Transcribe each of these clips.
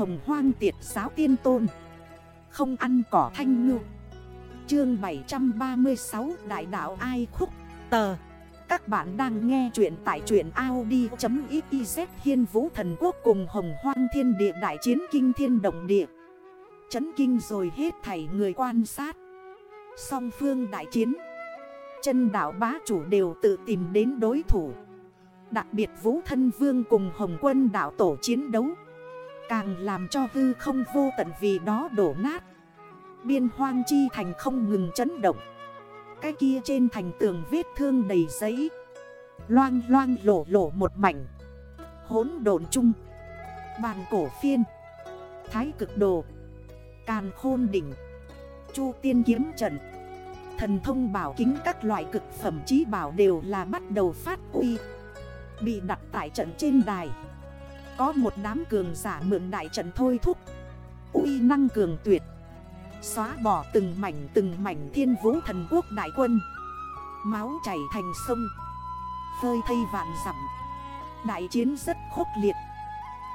Hồng hoang tiệt giáo tiên tôn. Không ăn cỏ thanh ngư. Chương 736 Đại đạo ai khúc. Tờ. Các bạn đang nghe chuyện tại truyện Audi.xyz Hiên vũ thần quốc cùng hồng hoang thiên địa đại chiến kinh thiên động địa. Chấn kinh rồi hết thảy người quan sát. Song phương đại chiến. Chân đảo bá chủ đều tự tìm đến đối thủ. Đặc biệt vũ thân vương cùng hồng quân đảo tổ chiến đấu. Càng làm cho hư không vô tận vì đó đổ nát. Biên hoang chi thành không ngừng chấn động. Cái kia trên thành tường vết thương đầy giấy. Loang loang lổ lổ một mảnh. Hốn đồn chung. Bàn cổ phiên. Thái cực đồ. Càn khôn đỉnh. Chu tiên kiếm trận. Thần thông bảo kính các loại cực phẩm trí bảo đều là bắt đầu phát uy Bị đặt tại trận trên đài. Có một đám cường giả mượn đại trận thôi thúc. Uy năng cường tuyệt. Xóa bỏ từng mảnh từng mảnh thiên vũ thần quốc đại quân. Máu chảy thành sông. Phơi thây vạn dặm. Đại chiến rất khốc liệt.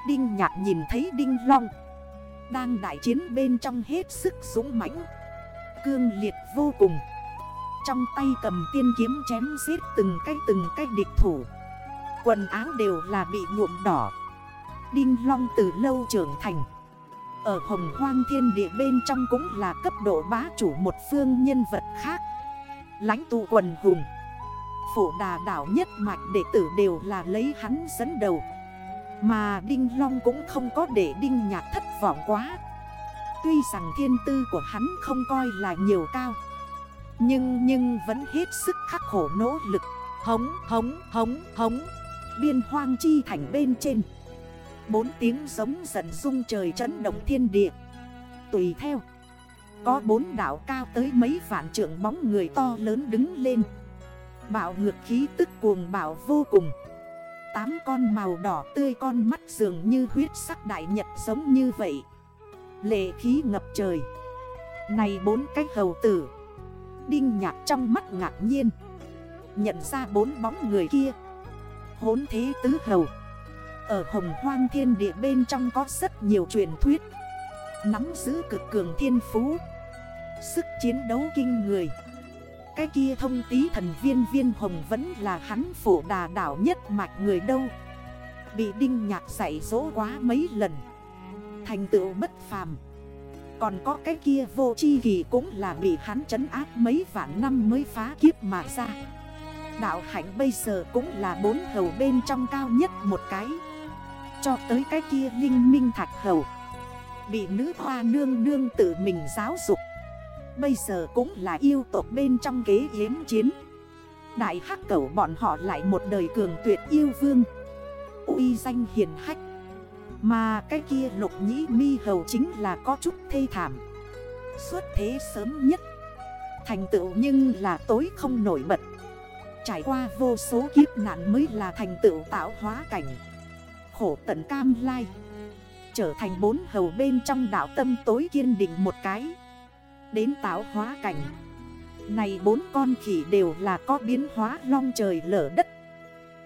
Đinh nhạc nhìn thấy Đinh Long. Đang đại chiến bên trong hết sức súng mãnh. Cương liệt vô cùng. Trong tay cầm tiên kiếm chém giết từng cái từng cái địch thủ. Quần áo đều là bị nhuộm đỏ. Đinh Long từ lâu trưởng thành. Ở hồng hoang thiên địa bên trong cũng là cấp độ bá chủ một phương nhân vật khác. Lãnh tụ quần hùng. Phổ đà đảo nhất mạch đệ tử đều là lấy hắn dẫn đầu. Mà Đinh Long cũng không có để Đinh Nhạc thất vọng quá. Tuy rằng thiên tư của hắn không coi là nhiều cao, Nhưng nhưng vẫn hết sức khắc khổ nỗ lực. Hống hống hống hống. Biên hoang chi thành bên trên. Bốn tiếng giống giận rung trời chấn động thiên địa. Tùy theo, Có bốn đảo cao tới mấy vạn trượng bóng người to lớn đứng lên. Bảo ngược khí tức cuồng bảo vô cùng. Tám con màu đỏ tươi con mắt dường như huyết sắc đại nhật giống như vậy. Lệ khí ngập trời. Này bốn cái hầu tử. Đinh nhạc trong mắt ngạc nhiên. Nhận ra bốn bóng người kia. Hốn thế tứ hầu. Ở hồng hoang thiên địa bên trong có rất nhiều truyền thuyết. Nắm giữ cực cường thiên phú. Sức chiến đấu kinh người. Cái kia thông tí thần viên viên hồng vẫn là hắn phổ đà đảo nhất mạch người đâu. Bị đinh nhạc dạy dỗ quá mấy lần. Thành tựu bất phàm. Còn có cái kia vô chi kỳ cũng là bị hắn trấn áp mấy vạn năm mới phá kiếp mà ra. Đạo hạnh bây giờ cũng là bốn hầu bên trong cao nhất một cái. Cho tới cái kia linh minh thạch hầu. Bị nữ hoa nương nương tự mình giáo dục. Bây giờ cũng là yêu tộc bên trong kế yếm chiến. Đại hắc cẩu bọn họ lại một đời cường tuyệt yêu vương. Uy danh hiền hách. Mà cái kia lục nhĩ mi hầu chính là có chút thê thảm. Suốt thế sớm nhất. Thành tựu nhưng là tối không nổi bật. Trải qua vô số kiếp nạn mới là thành tựu tạo hóa cảnh. Khổ tận cam lai. Trở thành bốn hầu bên trong đảo tâm tối kiên định một cái. Đến tạo hóa cảnh. Này bốn con khỉ đều là có biến hóa long trời lở đất.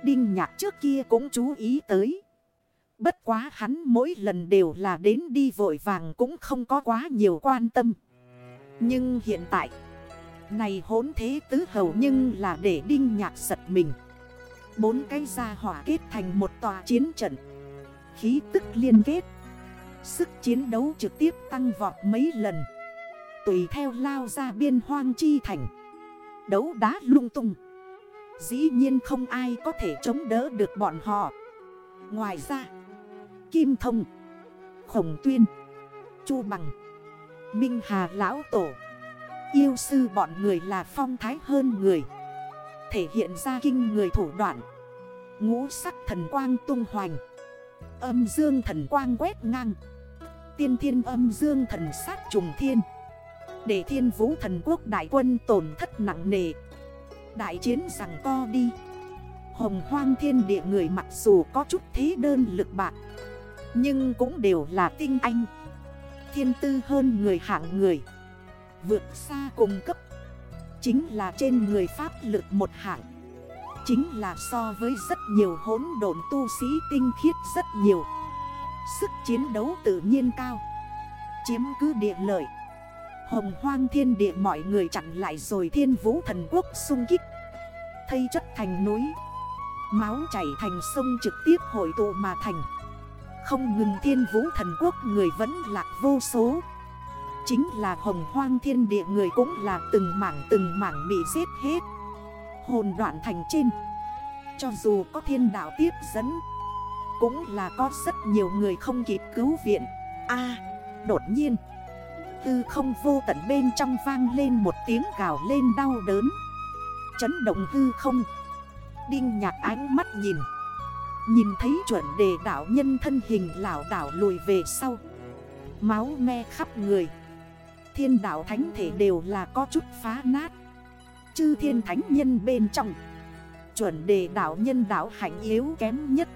Đinh nhạc trước kia cũng chú ý tới. Bất quá hắn mỗi lần đều là đến đi vội vàng cũng không có quá nhiều quan tâm. Nhưng hiện tại, này hốn thế tứ hầu nhưng là để đinh nhạc giật mình. Bốn cái gia hỏa kết thành một tòa chiến trận. Khí tức liên kết. Sức chiến đấu trực tiếp tăng vọt mấy lần. Tùy theo lao ra biên hoang chi thành. Đấu đá lung tung. Dĩ nhiên không ai có thể chống đỡ được bọn họ. Ngoài ra, Kim Thông, Khổng Tuyên, Chu Bằng, Minh Hà Lão Tổ, Yêu sư bọn người là phong thái hơn người. Thể hiện ra kinh người thủ đoạn. Ngũ sắc thần quang tung hoành. Âm dương thần quang quét ngang. Tiên thiên âm dương thần sát trùng thiên. Để thiên vũ thần quốc đại quân tổn thất nặng nề. Đại chiến rằng co đi. Hồng hoang thiên địa người mặc dù có chút thế đơn lực bạc, Nhưng cũng đều là tinh anh. Thiên tư hơn người hạng người. Vượt xa cùng cấp. Chính là trên người pháp lực một hạng. Chính là so với rất nhiều hỗn độn tu sĩ tinh khiết rất nhiều. Sức chiến đấu tự nhiên cao. Chiếm cứ địa lợi. Hồng hoang thiên địa mọi người chặn lại rồi thiên vũ thần quốc sung kích. Thây chất thành núi. Máu chảy thành sông trực tiếp hội tụ mà thành. Không ngừng thiên vũ thần quốc người vẫn lạc vô số. Chính là hồng hoang thiên địa người cũng là từng mảng từng mảng bị giết hết. Hồn đoạn thành trên. Cho dù có thiên đạo tiếp dẫn, Cũng là có rất nhiều người không kịp cứu viện. A, đột nhiên, Tư không vô tận bên trong vang lên một tiếng gào lên đau đớn. Chấn động hư không. Đinh nhạc ánh mắt nhìn. Nhìn thấy chuẩn đề đảo nhân thân hình lão đảo lùi về sau. Máu me khắp người. Thiên đảo thánh thể đều là có chút phá nát. Chư thiên thánh nhân bên trong, Chuẩn đề đảo nhân đảo hạnh yếu kém nhất.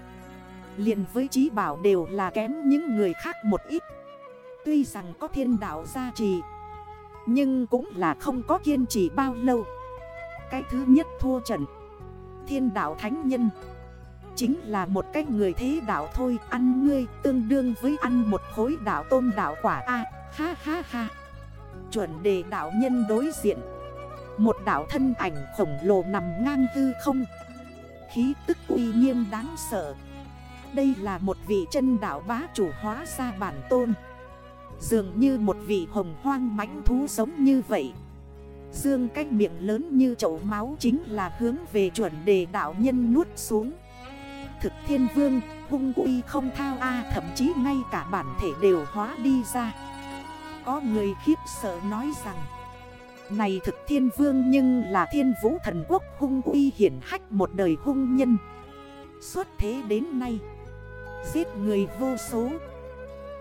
Liền với trí bảo đều là kém những người khác một ít. Tuy rằng có thiên đảo gia trì, Nhưng cũng là không có kiên trì bao lâu. Cái thứ nhất thua trận, Thiên đảo thánh nhân, Chính là một cái người thế đảo thôi, Ăn ngươi tương đương với ăn một khối đảo tôm đảo quả A, Ha ha ha. Chuẩn đề đảo nhân đối diện. Một đảo thân ảnh khổng lồ nằm ngang hư không. Khí tức uy nghiêm đáng sợ. Đây là một vị chân đảo bá chủ hóa ra bản tôn. Dường như một vị hồng hoang mãnh thú giống như vậy. Dương cách miệng lớn như chậu máu chính là hướng về chuẩn đề đạo nhân nuốt xuống. Thực thiên vương, hung uy không thao A, thậm chí ngay cả bản thể đều hóa đi ra. Có người khiếp sợ nói rằng, Này thực thiên vương nhưng là thiên vũ thần quốc hung uy hiển hách một đời hung nhân. Suốt thế đến nay, Giết người vô số.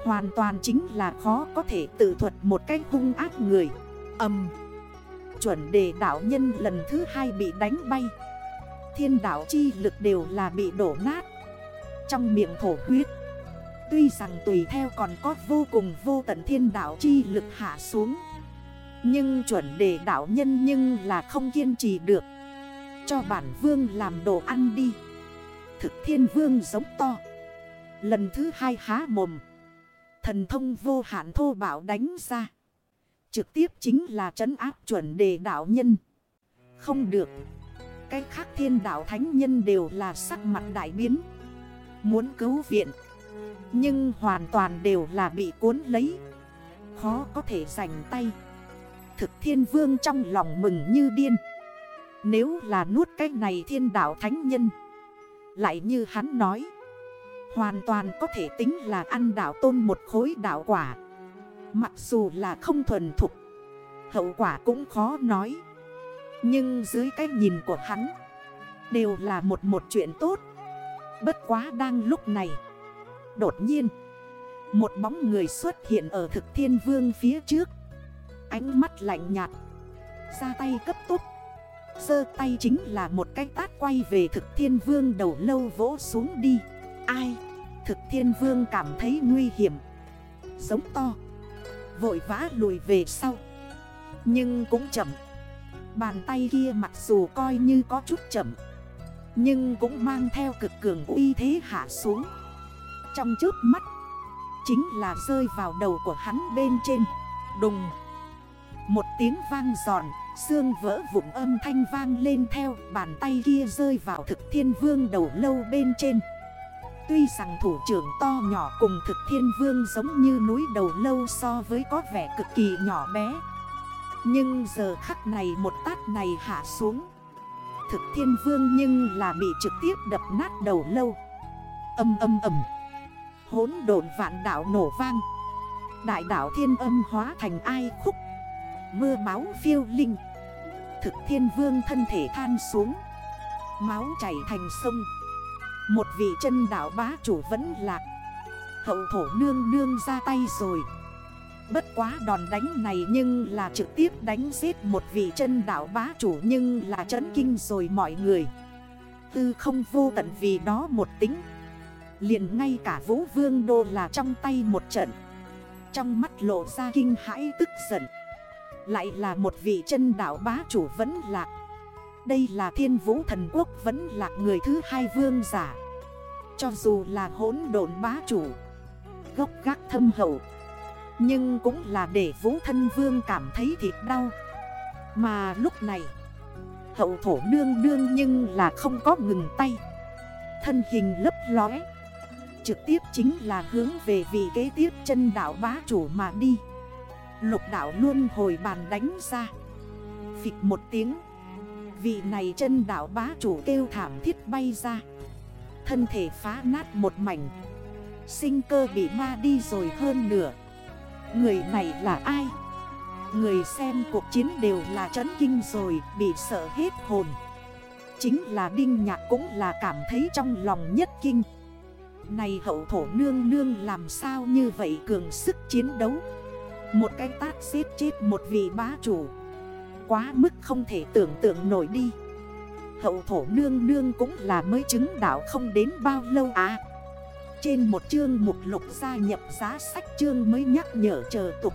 Hoàn toàn chính là khó có thể tự thuật một cách hung ác người. Âm. Chuẩn đề đảo nhân lần thứ hai bị đánh bay. Thiên đảo chi lực đều là bị đổ nát. Trong miệng thổ huyết Tuy rằng tùy theo còn có vô cùng vô tận thiên đảo chi lực hạ xuống, Nhưng chuẩn đề đảo nhân nhưng là không kiên trì được Cho bản vương làm đồ ăn đi Thực thiên vương giống to Lần thứ hai há mồm Thần thông vô hạn thô bảo đánh ra. Trực tiếp chính là trấn áp chuẩn đề đạo nhân. Không được. Cái khác thiên đạo thánh nhân đều là sắc mặt đại biến. Muốn cứu viện. Nhưng hoàn toàn đều là bị cuốn lấy. Khó có thể giành tay. Thực thiên vương trong lòng mừng như điên. Nếu là nuốt cái này thiên đạo thánh nhân. Lại như hắn nói. Hoàn toàn có thể tính là ăn đảo tôn một khối đảo quả Mặc dù là không thuần thục Hậu quả cũng khó nói Nhưng dưới cái nhìn của hắn Đều là một một chuyện tốt Bất quá đang lúc này Đột nhiên, Một bóng người xuất hiện ở thực thiên vương phía trước. Ánh mắt lạnh nhạt, Ra tay cấp tốc. Sơ tay chính là một cái tát quay về thực thiên vương đầu lâu vỗ xuống đi. Ai? Thực thiên vương cảm thấy nguy hiểm. Giống to, Vội vã lùi về sau. Nhưng cũng chậm. Bàn tay kia mặc dù coi như có chút chậm, Nhưng cũng mang theo cực cường uy thế hạ xuống. Trong trước mắt. Chính là rơi vào đầu của hắn bên trên. Đùng. Một tiếng vang giòn, Xương vỡ vụn âm thanh vang lên theo, Bàn tay kia rơi vào thực thiên vương đầu lâu bên trên. Tuy rằng thủ trưởng to nhỏ cùng thực thiên vương giống như núi đầu lâu so với có vẻ cực kỳ nhỏ bé. Nhưng giờ khắc này một tát này hạ xuống. Thực thiên vương nhưng là bị trực tiếp đập nát đầu lâu. Âm âm âm. Hốn đồn vạn đảo nổ vang. Đại đảo thiên âm hóa thành ai khúc? Mưa máu phiêu linh. Thực thiên vương thân thể than xuống. Máu chảy thành sông. Một vị chân đảo bá chủ vẫn lạc. Hậu thổ nương nương ra tay rồi. Bất quá đòn đánh này nhưng là trực tiếp đánh giết một vị chân đảo bá chủ Nhưng là chấn kinh rồi mọi người. Tư không vô tận vì đó một tính liền ngay cả vũ vương đô là trong tay một trận. Trong mắt lộ ra kinh hãi tức giận. Lại là một vị chân đảo bá chủ vẫn lạc. Đây là thiên vũ thần quốc vẫn là người thứ hai vương giả. Cho dù là hỗn độn bá chủ, gốc gác thâm hậu, Nhưng cũng là để vũ thân vương cảm thấy thịt đau. Mà lúc này, Hậu thổ nương nương nhưng là không có ngừng tay. Thân hình lấp lóe Trực tiếp chính là hướng về vị kế tiếp chân đảo bá chủ mà đi. Lục đảo luôn hồi bàn đánh ra. Phịch một tiếng, Vị này chân đảo bá chủ kêu thảm thiết bay ra. Thân thể phá nát một mảnh. Sinh cơ bị ma đi rồi hơn nửa. Người này là ai? Người xem cuộc chiến đều là chấn kinh rồi, Bị sợ hết hồn. Chính là Đinh Nhạc cũng là cảm thấy trong lòng nhất kinh. Này hậu thổ nương nương, làm sao như vậy cường sức chiến đấu? Một cái tát giết chết một vị bá chủ. Quá mức không thể tưởng tượng nổi đi. Hậu thổ nương nương cũng là mới chứng đạo không đến bao lâu à. Trên một chương mục lục gia nhập giá sách chương mới nhắc nhở chờ tục.